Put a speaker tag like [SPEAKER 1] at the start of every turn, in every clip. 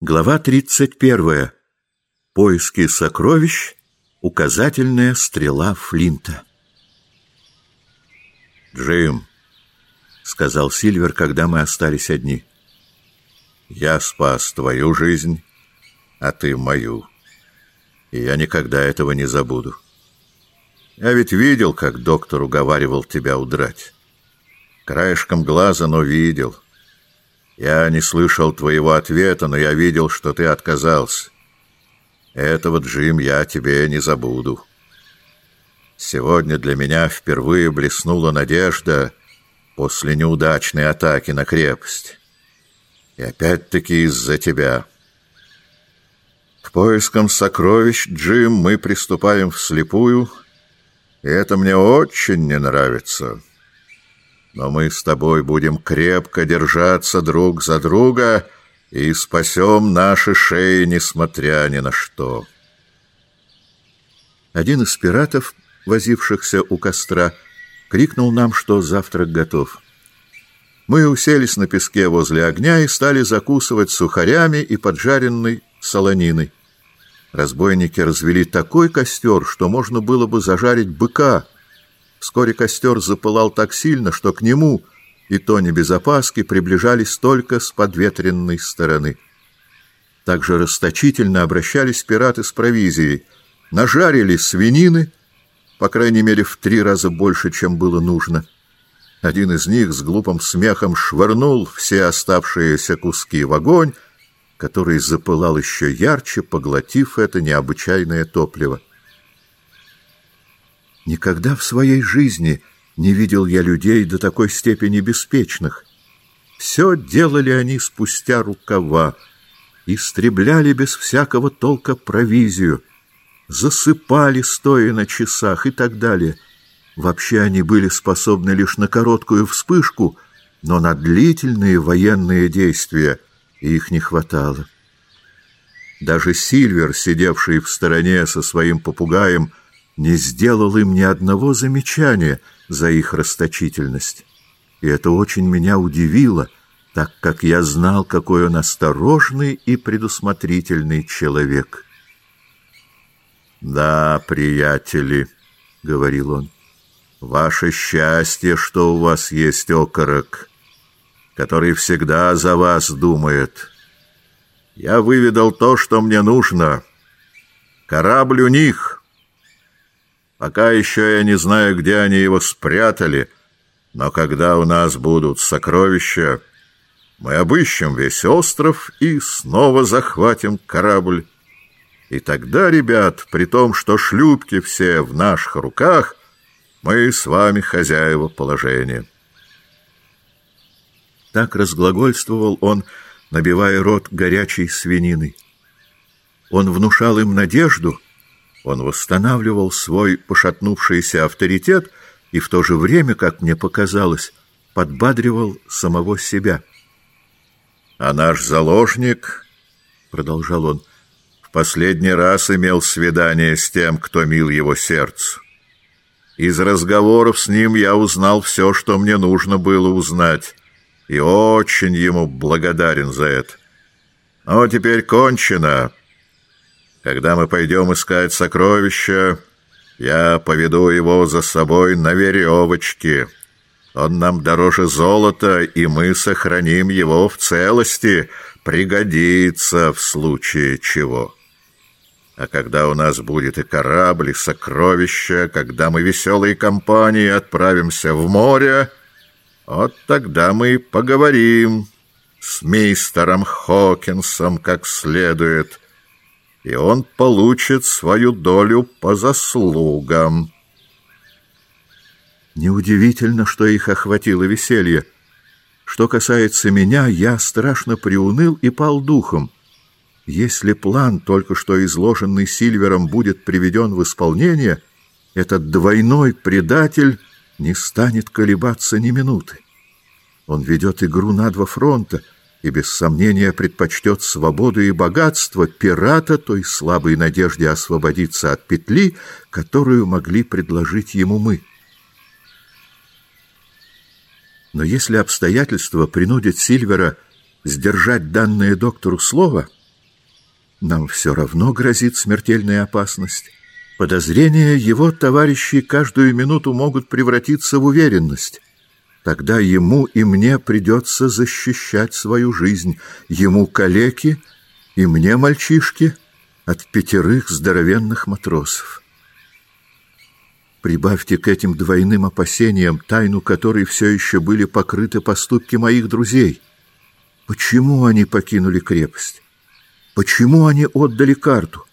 [SPEAKER 1] Глава 31. Поиски сокровищ. Указательная стрела Флинта.
[SPEAKER 2] «Джим», — сказал Сильвер, когда мы остались одни, — «я спас твою жизнь, а ты мою, и я никогда этого не забуду. Я ведь видел, как доктор уговаривал тебя удрать. Краешком глаза, но видел». Я не слышал твоего ответа, но я видел, что ты отказался. Этого, Джим, я тебе не забуду. Сегодня для меня впервые блеснула надежда после неудачной атаки на крепость. И опять-таки из-за тебя. К поискам сокровищ, Джим, мы приступаем вслепую, и это мне очень не нравится». Но мы с тобой будем крепко держаться друг за друга и спасем наши шеи, несмотря ни на что.
[SPEAKER 1] Один из пиратов, возившихся у костра, крикнул нам, что завтрак готов. Мы уселись на песке возле огня и стали закусывать сухарями и поджаренной солониной. Разбойники развели такой костер, что можно было бы зажарить быка — Вскоре костер запылал так сильно, что к нему, и то не без опаски, приближались только с подветренной стороны. Также расточительно обращались пираты с провизией, нажарили свинины, по крайней мере, в три раза больше, чем было нужно. Один из них с глупым смехом швырнул все оставшиеся куски в огонь, который запылал еще ярче, поглотив это необычайное топливо. Никогда в своей жизни не видел я людей до такой степени беспечных. Все делали они спустя рукава, истребляли без всякого толка провизию, засыпали, стоя на часах и так далее. Вообще они были способны лишь на короткую вспышку, но на длительные военные действия их не хватало. Даже Сильвер, сидевший в стороне со своим попугаем, не сделал им ни одного замечания за их расточительность. И это очень меня удивило, так как я знал, какой он осторожный и предусмотрительный человек. «Да, приятели», — говорил он, — «ваше счастье, что у вас есть окорок, который всегда за вас думает. Я выведал то, что мне нужно. Корабль у них». Пока еще я не знаю, где они его спрятали, но когда у нас будут сокровища, мы обыщем весь остров и снова захватим корабль. И тогда, ребят, при том, что шлюпки все в наших руках, мы с вами хозяева положения. Так разглагольствовал он, набивая рот горячей свининой. Он внушал им надежду — он восстанавливал свой пошатнувшийся авторитет и в то же время, как мне показалось, подбадривал самого себя. «А наш заложник, — продолжал он, — в последний раз имел свидание с тем, кто мил его сердцу. Из разговоров с ним я узнал все, что мне нужно было узнать, и очень ему благодарен за это. Но теперь кончено». Когда мы пойдем искать сокровища, я поведу его за собой на веревочке. Он нам дороже золота, и мы сохраним его в целости, пригодится в случае чего. А когда у нас будет и корабль, и сокровища, когда мы веселой компанией отправимся в море, вот тогда мы поговорим с мистером Хокинсом как следует» и он получит свою долю по заслугам. Неудивительно, что их охватило веселье. Что касается меня, я страшно приуныл и пал духом. Если план, только что изложенный Сильвером, будет приведен в исполнение, этот двойной предатель не станет колебаться ни минуты. Он ведет игру на два фронта — и без сомнения предпочтет свободу и богатство пирата той слабой надежде освободиться от петли, которую могли предложить ему мы. Но если обстоятельства принудят Сильвера сдержать данное доктору слово, Нам все равно грозит смертельная опасность. Подозрения его товарищей каждую минуту могут превратиться в уверенность. Тогда ему и мне придется защищать свою жизнь. Ему калеки и мне мальчишки от пятерых здоровенных матросов. Прибавьте к этим двойным опасениям, тайну которой все еще были покрыты поступки моих друзей. Почему они покинули крепость? Почему они отдали карту?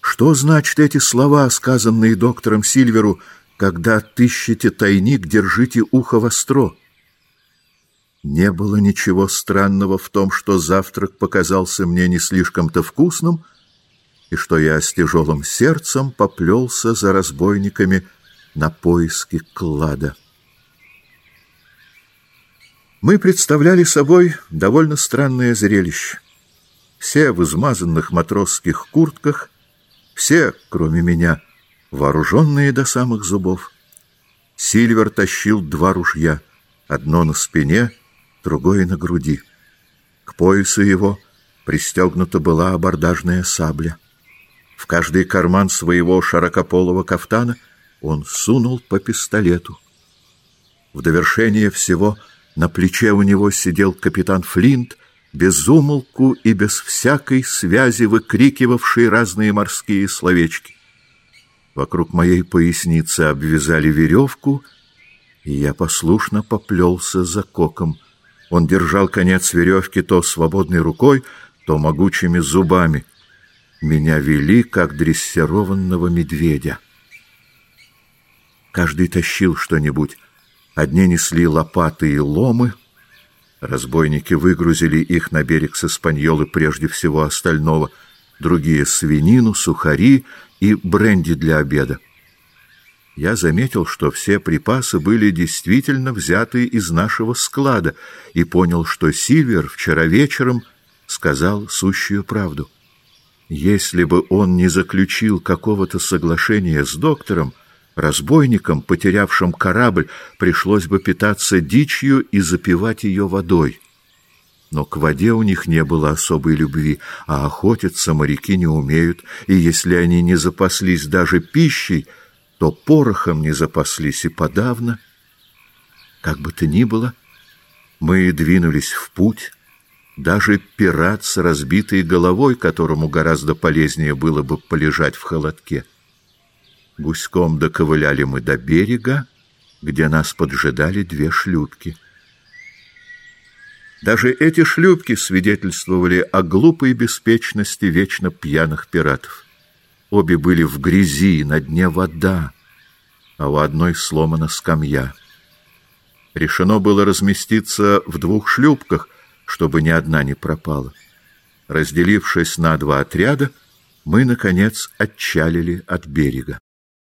[SPEAKER 1] Что значат эти слова, сказанные доктором Сильверу, когда отыщете тайник, держите ухо востро? Не было ничего странного в том, что завтрак показался мне не слишком-то вкусным, и что я с тяжелым сердцем поплелся за разбойниками на поиски клада. Мы представляли собой довольно странное зрелище. Все в измазанных матросских куртках, все, кроме меня, вооруженные до самых зубов. Сильвер тащил два ружья, одно на спине, другое на груди. К поясу его пристегнута была абордажная сабля. В каждый карман своего широкополого кафтана он сунул по пистолету. В довершение всего на плече у него сидел капитан Флинт, без умолку и без всякой связи выкрикивавший разные морские словечки. Вокруг моей поясницы обвязали веревку, и я послушно поплелся за коком. Он держал конец веревки то свободной рукой, то могучими зубами. Меня вели, как дрессированного медведя. Каждый тащил что-нибудь. Одни несли лопаты и ломы, Разбойники выгрузили их на берег с Испаньолы прежде всего остального, другие — свинину, сухари и бренди для обеда. Я заметил, что все припасы были действительно взяты из нашего склада и понял, что Сильвер вчера вечером сказал сущую правду. Если бы он не заключил какого-то соглашения с доктором, Разбойникам, потерявшим корабль, пришлось бы питаться дичью и запивать ее водой. Но к воде у них не было особой любви, а охотиться моряки не умеют, и если они не запаслись даже пищей, то порохом не запаслись и подавно. Как бы то ни было, мы двинулись в путь, даже пират с разбитой головой, которому гораздо полезнее было бы полежать в холодке. Гуськом доковыляли мы до берега, где нас поджидали две шлюпки. Даже эти шлюпки свидетельствовали о глупой беспечности вечно пьяных пиратов. Обе были в грязи, на дне вода, а у одной сломана скамья. Решено было разместиться в двух шлюпках, чтобы ни одна не пропала. Разделившись на два отряда, мы, наконец, отчалили от берега.